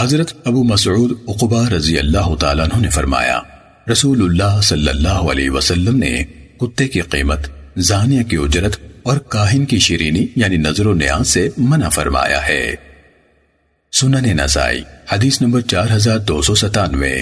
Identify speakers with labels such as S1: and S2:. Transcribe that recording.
S1: حضرت ابو مسعود عقبہ رضی اللہ تعالیٰ عنہ نے فرمایا، رسول اللہ صلی اللہ علیہ وسلم نے کتے کی قیمت، زانیہ کی اجرت اور کاہن کی شیرینی یعنی نظر و نیاز سے منع فرمایا ہے۔ سنن نسائی، حدیث نمبر چار ہزار دو سو ستانوے۔